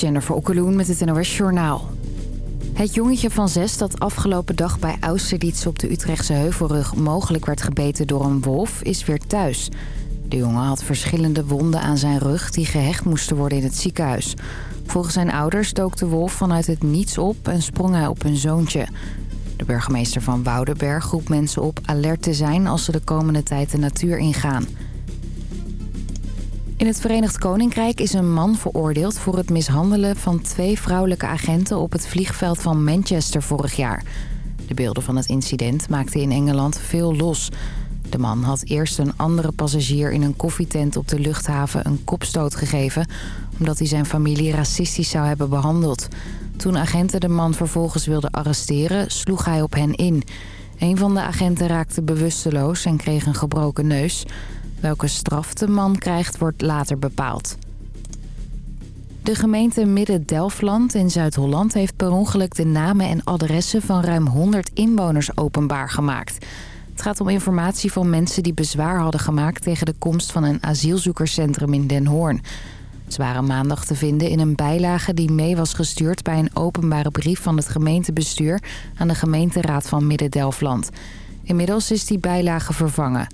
Jennifer Okkeloen met het NOS Journaal. Het jongetje van zes dat afgelopen dag bij Austerlitz op de Utrechtse Heuvelrug... mogelijk werd gebeten door een wolf, is weer thuis. De jongen had verschillende wonden aan zijn rug die gehecht moesten worden in het ziekenhuis. Volgens zijn ouders dook de wolf vanuit het niets op en sprong hij op hun zoontje. De burgemeester van Woudenberg roept mensen op alert te zijn... als ze de komende tijd de natuur ingaan... In het Verenigd Koninkrijk is een man veroordeeld voor het mishandelen van twee vrouwelijke agenten op het vliegveld van Manchester vorig jaar. De beelden van het incident maakten in Engeland veel los. De man had eerst een andere passagier in een koffietent op de luchthaven een kopstoot gegeven... omdat hij zijn familie racistisch zou hebben behandeld. Toen agenten de man vervolgens wilden arresteren, sloeg hij op hen in. Een van de agenten raakte bewusteloos en kreeg een gebroken neus... Welke straf de man krijgt wordt later bepaald. De gemeente Midden-Delfland in Zuid-Holland heeft per ongeluk de namen en adressen van ruim 100 inwoners openbaar gemaakt. Het gaat om informatie van mensen die bezwaar hadden gemaakt tegen de komst van een asielzoekerscentrum in Den Hoorn. Ze waren maandag te vinden in een bijlage die mee was gestuurd bij een openbare brief van het gemeentebestuur aan de gemeenteraad van Midden-Delfland. Inmiddels is die bijlage vervangen.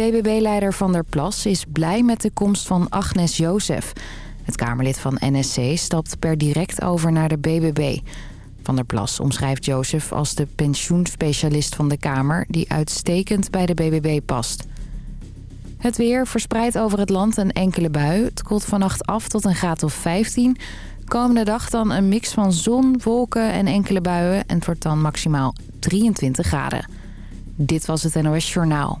BBB-leider Van der Plas is blij met de komst van Agnes Jozef. Het Kamerlid van NSC stapt per direct over naar de BBB. Van der Plas omschrijft Jozef als de pensioenspecialist van de Kamer... die uitstekend bij de BBB past. Het weer verspreidt over het land een enkele bui. Het koelt vannacht af tot een graad of 15. Komende dag dan een mix van zon, wolken en enkele buien... en het wordt dan maximaal 23 graden. Dit was het NOS Journaal.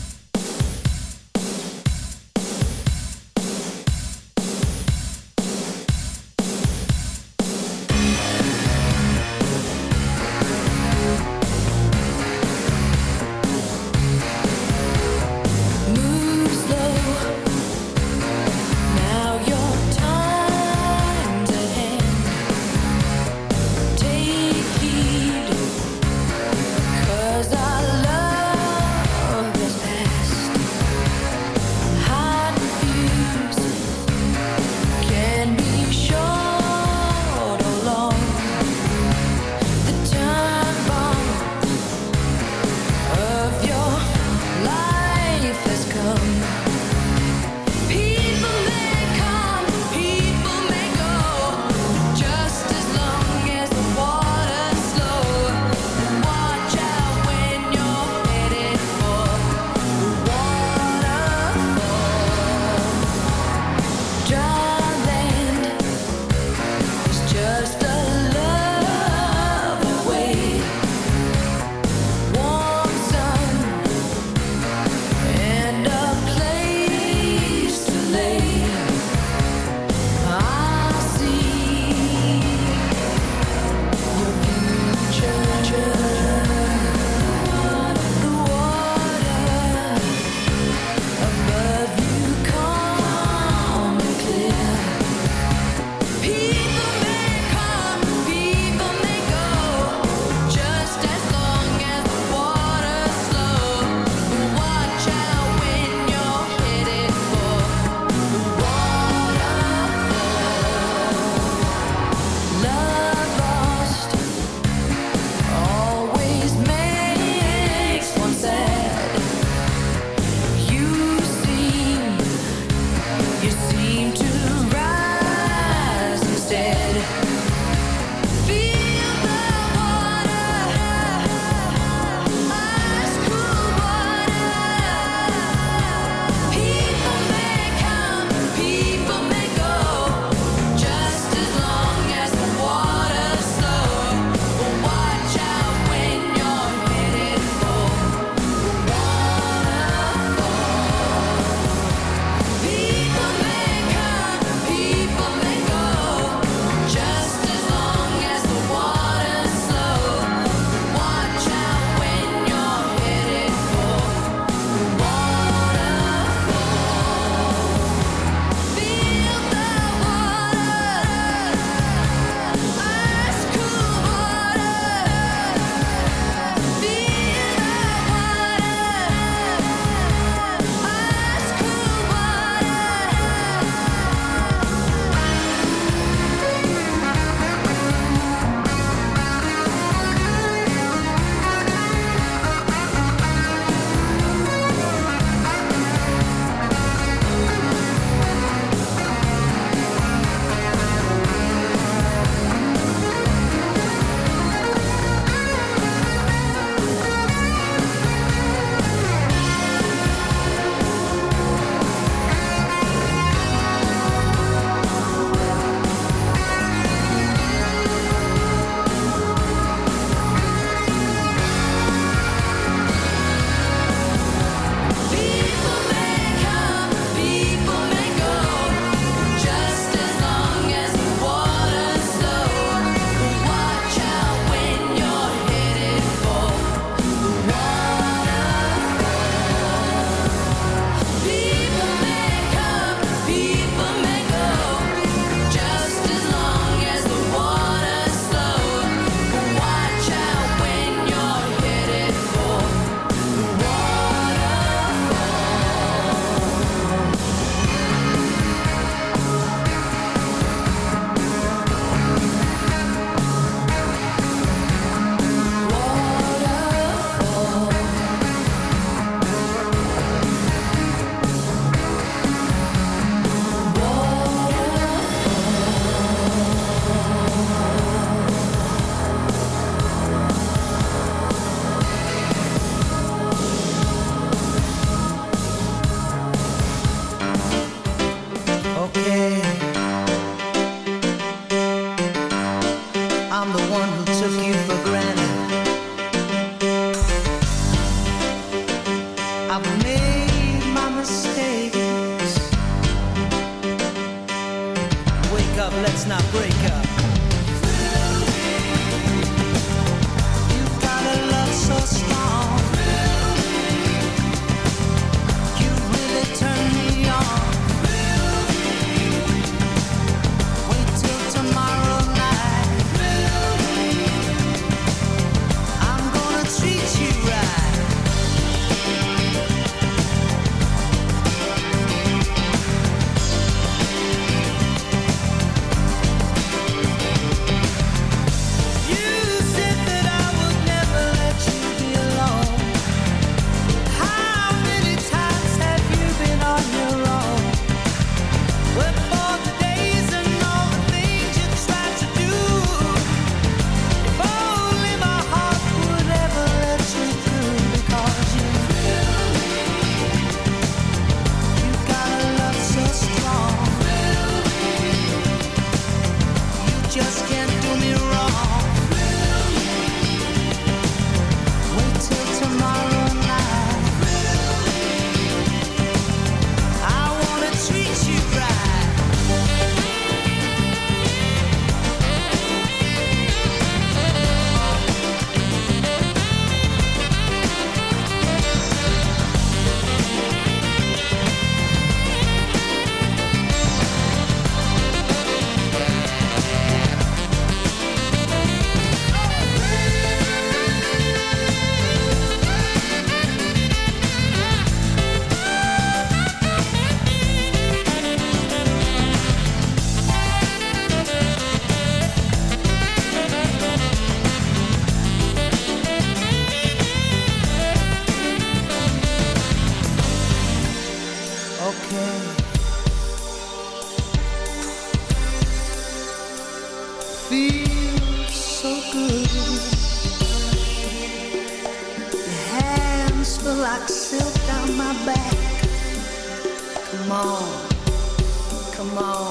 Come on. Come on.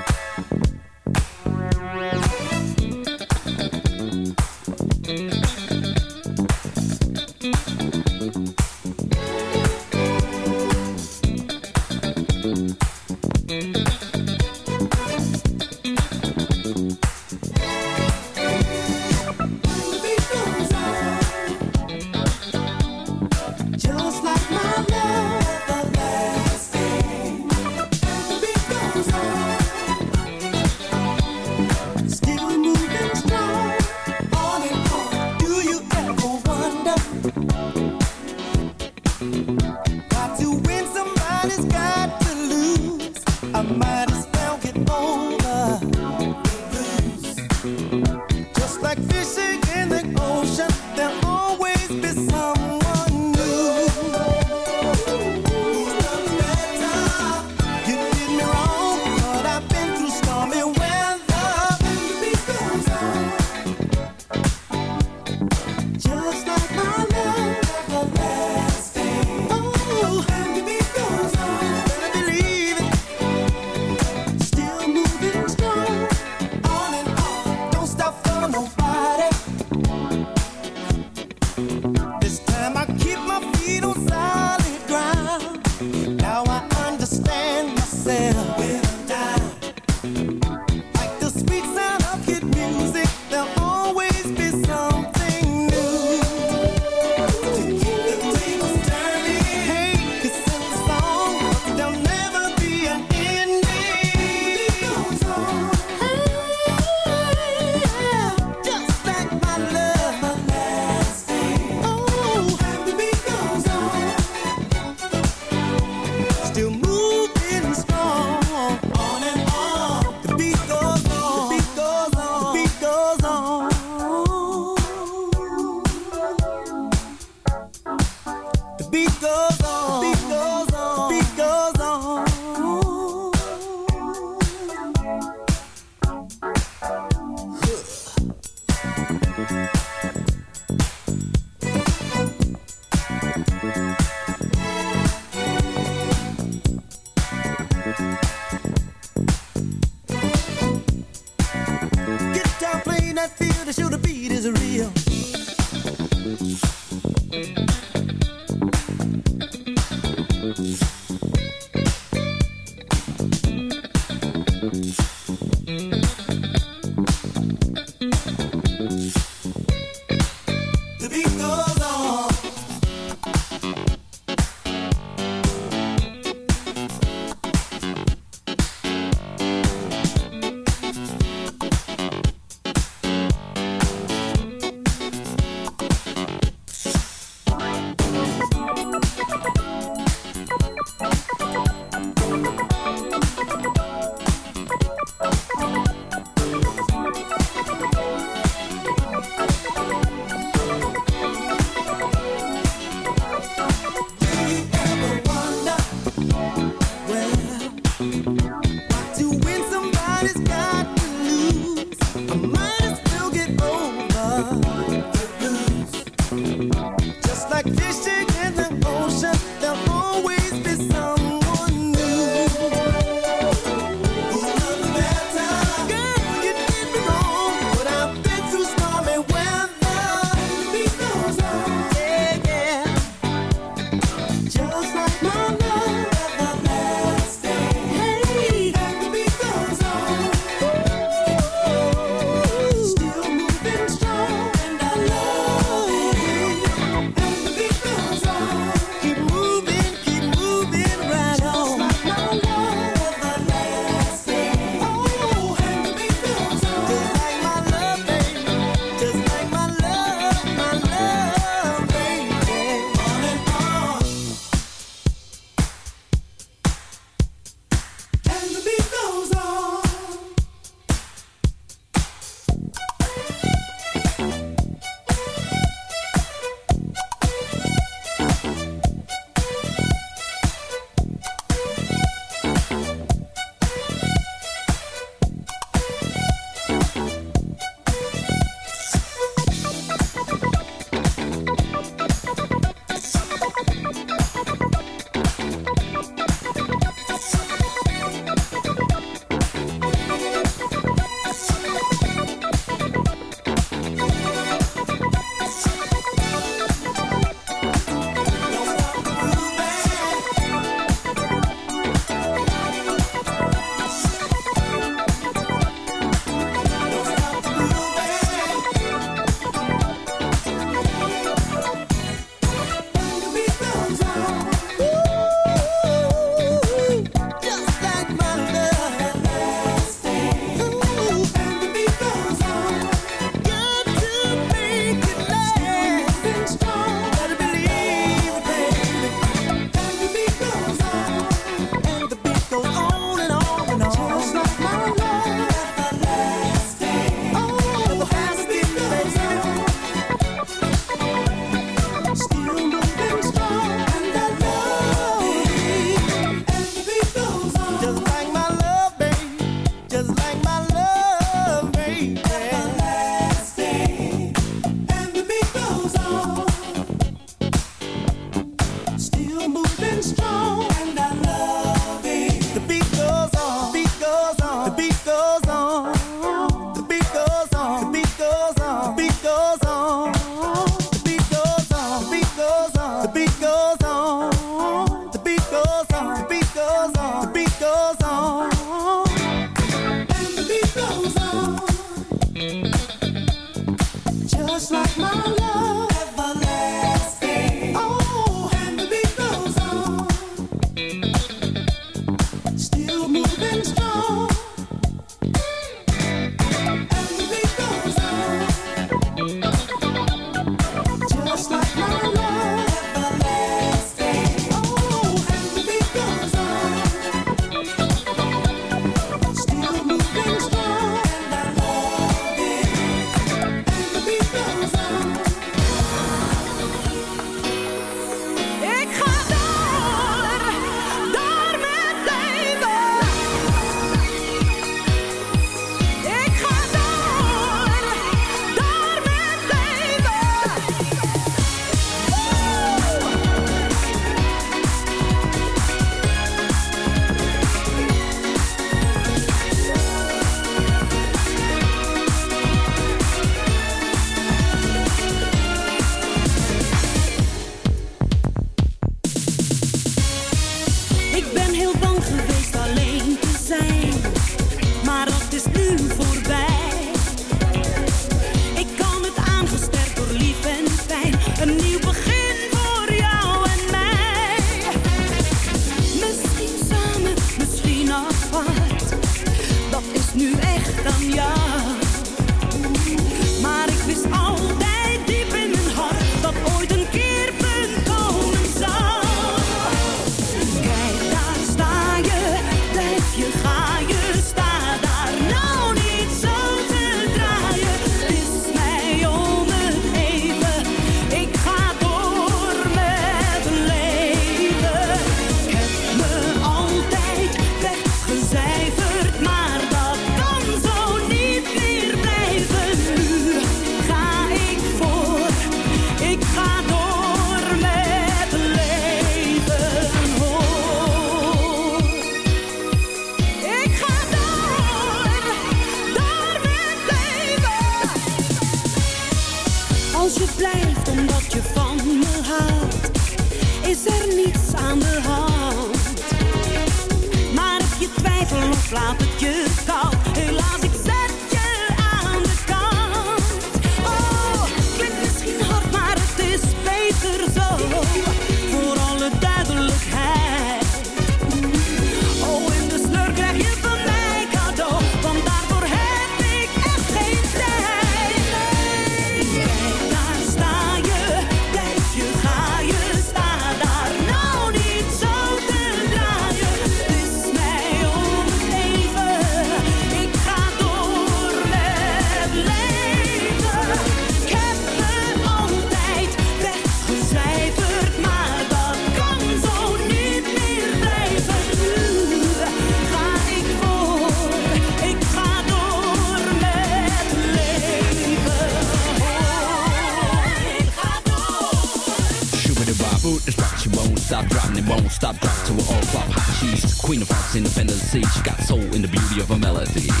Of her melody.